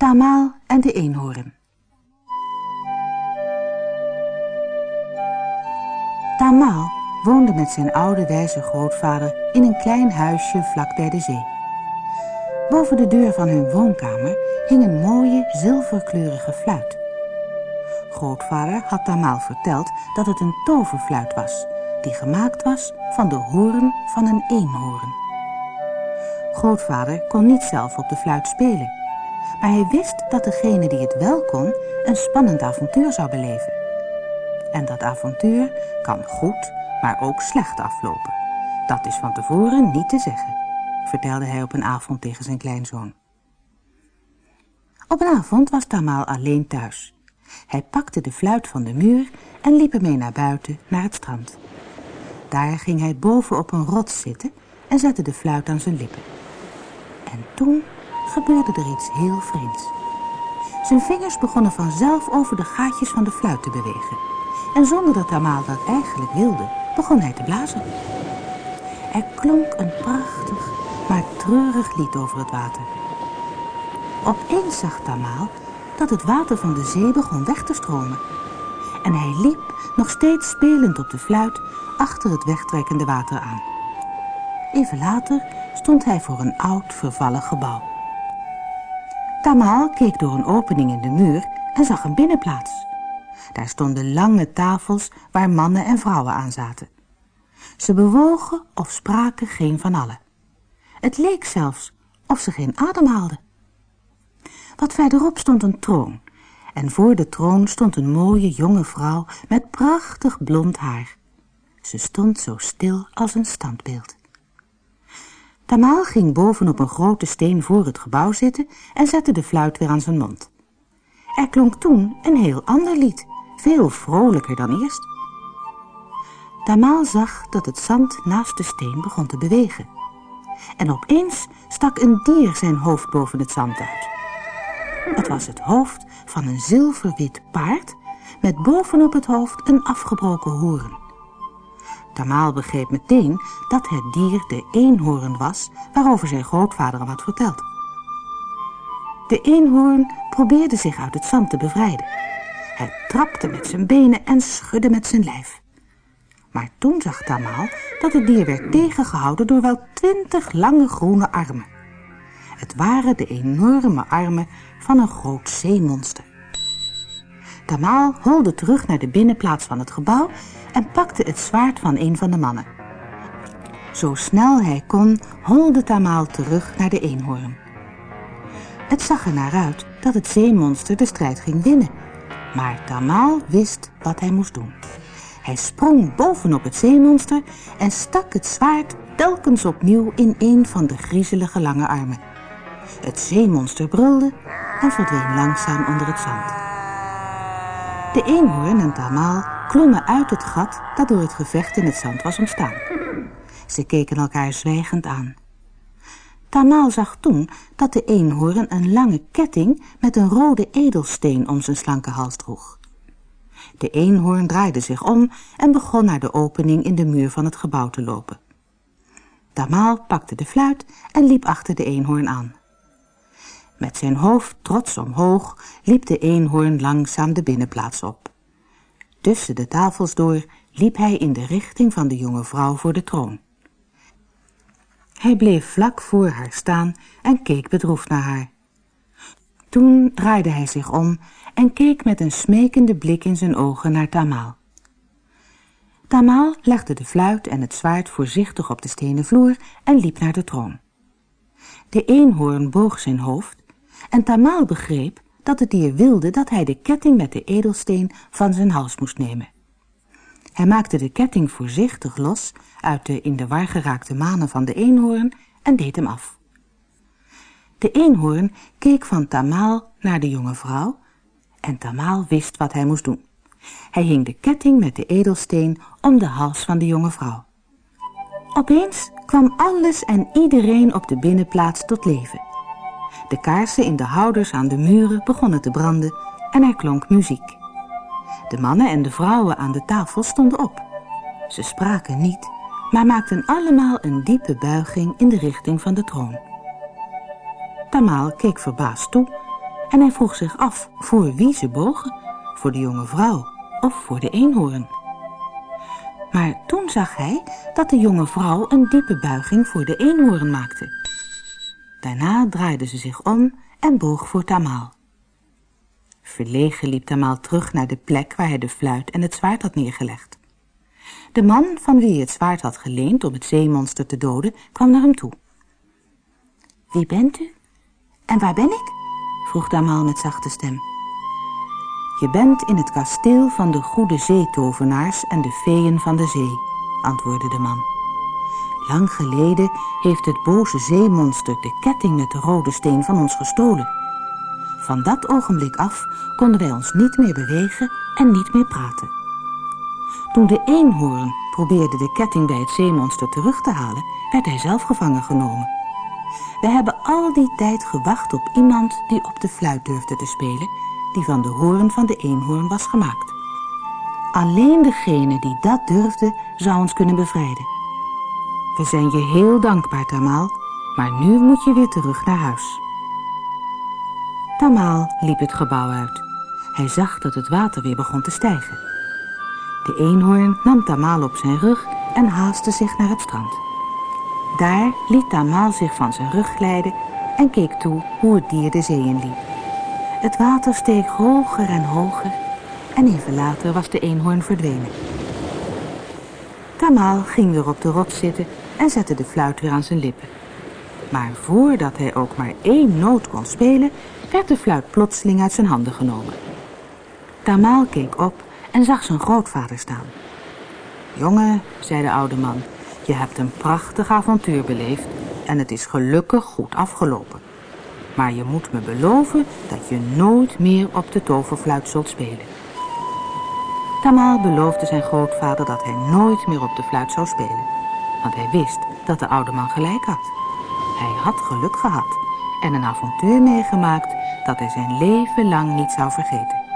Tamaal en de eenhoorn. Tamaal woonde met zijn oude wijze grootvader in een klein huisje vlak bij de zee. Boven de deur van hun woonkamer hing een mooie zilverkleurige fluit. Grootvader had Tamaal verteld dat het een toverfluit was, die gemaakt was van de hoorn van een eenhoorn. Grootvader kon niet zelf op de fluit spelen, maar hij wist dat degene die het wel kon een spannend avontuur zou beleven. En dat avontuur kan goed, maar ook slecht aflopen. Dat is van tevoren niet te zeggen, vertelde hij op een avond tegen zijn kleinzoon. Op een avond was Tamaal alleen thuis. Hij pakte de fluit van de muur en liep ermee naar buiten, naar het strand. Daar ging hij boven op een rots zitten en zette de fluit aan zijn lippen. En toen gebeurde er iets heel vreemds. Zijn vingers begonnen vanzelf over de gaatjes van de fluit te bewegen. En zonder dat Tamaal dat eigenlijk wilde, begon hij te blazen. Er klonk een prachtig, maar treurig lied over het water. Opeens zag Tamaal dat het water van de zee begon weg te stromen. En hij liep, nog steeds spelend op de fluit, achter het wegtrekkende water aan. Even later stond hij voor een oud, vervallen gebouw. Tamaal keek door een opening in de muur en zag een binnenplaats. Daar stonden lange tafels waar mannen en vrouwen aan zaten. Ze bewogen of spraken geen van allen. Het leek zelfs of ze geen adem haalden. Wat verderop stond een troon. En voor de troon stond een mooie jonge vrouw met prachtig blond haar. Ze stond zo stil als een standbeeld. Tamaal ging bovenop een grote steen voor het gebouw zitten en zette de fluit weer aan zijn mond. Er klonk toen een heel ander lied, veel vrolijker dan eerst. Tamaal zag dat het zand naast de steen begon te bewegen. En opeens stak een dier zijn hoofd boven het zand uit. Het was het hoofd van een zilverwit paard met bovenop het hoofd een afgebroken hoorn. Tamaal begreep meteen dat het dier de eenhoorn was waarover zijn grootvader hem had verteld. De eenhoorn probeerde zich uit het zand te bevrijden. Hij trapte met zijn benen en schudde met zijn lijf. Maar toen zag Tamaal dat het dier werd tegengehouden door wel twintig lange groene armen. Het waren de enorme armen van een groot zeemonster. Tamaal holde terug naar de binnenplaats van het gebouw en pakte het zwaard van een van de mannen. Zo snel hij kon, holde Tamaal terug naar de eenhoorn. Het zag er naar uit dat het zeemonster de strijd ging winnen. Maar Tamaal wist wat hij moest doen. Hij sprong bovenop het zeemonster en stak het zwaard telkens opnieuw in een van de griezelige lange armen. Het zeemonster brulde en verdween langzaam onder het zand. De eenhoorn en Tamaal klommen uit het gat dat door het gevecht in het zand was ontstaan. Ze keken elkaar zwijgend aan. Tamaal zag toen dat de eenhoorn een lange ketting met een rode edelsteen om zijn slanke hals droeg. De eenhoorn draaide zich om en begon naar de opening in de muur van het gebouw te lopen. Tamaal pakte de fluit en liep achter de eenhoorn aan. Met zijn hoofd trots omhoog liep de eenhoorn langzaam de binnenplaats op. Tussen de tafels door liep hij in de richting van de jonge vrouw voor de troon. Hij bleef vlak voor haar staan en keek bedroefd naar haar. Toen draaide hij zich om en keek met een smekende blik in zijn ogen naar Tamaal. Tamaal legde de fluit en het zwaard voorzichtig op de stenen vloer en liep naar de troon. De eenhoorn boog zijn hoofd en Tamaal begreep dat het dier wilde dat hij de ketting met de edelsteen van zijn hals moest nemen. Hij maakte de ketting voorzichtig los uit de in de war geraakte manen van de eenhoorn en deed hem af. De eenhoorn keek van Tamaal naar de jonge vrouw en Tamaal wist wat hij moest doen. Hij hing de ketting met de edelsteen om de hals van de jonge vrouw. Opeens kwam alles en iedereen op de binnenplaats tot leven. De kaarsen in de houders aan de muren begonnen te branden en er klonk muziek. De mannen en de vrouwen aan de tafel stonden op. Ze spraken niet, maar maakten allemaal een diepe buiging in de richting van de troon. Tamaal keek verbaasd toe En hij vroeg zich af voor wie ze bogen, voor de jonge vrouw of voor de eenhoorn. Maar toen zag hij dat de jonge vrouw een diepe buiging voor de eenhoorn maakte. Daarna draaide ze zich om en boog voor Tamaal. Verlegen liep Tamaal terug naar de plek waar hij de fluit en het zwaard had neergelegd. De man van wie hij het zwaard had geleend om het zeemonster te doden, kwam naar hem toe. Wie bent u? En waar ben ik? vroeg Tamaal met zachte stem. Je bent in het kasteel van de goede zeetovenaars en de feeën van de zee, antwoordde de man. Lang geleden heeft het boze zeemonster de ketting met de rode steen van ons gestolen. Van dat ogenblik af konden wij ons niet meer bewegen en niet meer praten. Toen de eenhoorn probeerde de ketting bij het zeemonster terug te halen, werd hij zelf gevangen genomen. We hebben al die tijd gewacht op iemand die op de fluit durfde te spelen, die van de hoorn van de eenhoorn was gemaakt. Alleen degene die dat durfde, zou ons kunnen bevrijden. We zijn je heel dankbaar, Tamaal, maar nu moet je weer terug naar huis. Tamaal liep het gebouw uit. Hij zag dat het water weer begon te stijgen. De eenhoorn nam Tamaal op zijn rug en haastte zich naar het strand. Daar liet Tamaal zich van zijn rug glijden en keek toe hoe het dier de zee liep. Het water steeg hoger en hoger en even later was de eenhoorn verdwenen. Tamaal ging weer op de rots zitten en zette de fluit weer aan zijn lippen. Maar voordat hij ook maar één noot kon spelen, werd de fluit plotseling uit zijn handen genomen. Tamaal keek op en zag zijn grootvader staan. Jongen, zei de oude man, je hebt een prachtig avontuur beleefd en het is gelukkig goed afgelopen. Maar je moet me beloven dat je nooit meer op de toverfluit zult spelen. Tamaal beloofde zijn grootvader dat hij nooit meer op de fluit zou spelen. Want hij wist dat de oude man gelijk had. Hij had geluk gehad en een avontuur meegemaakt dat hij zijn leven lang niet zou vergeten.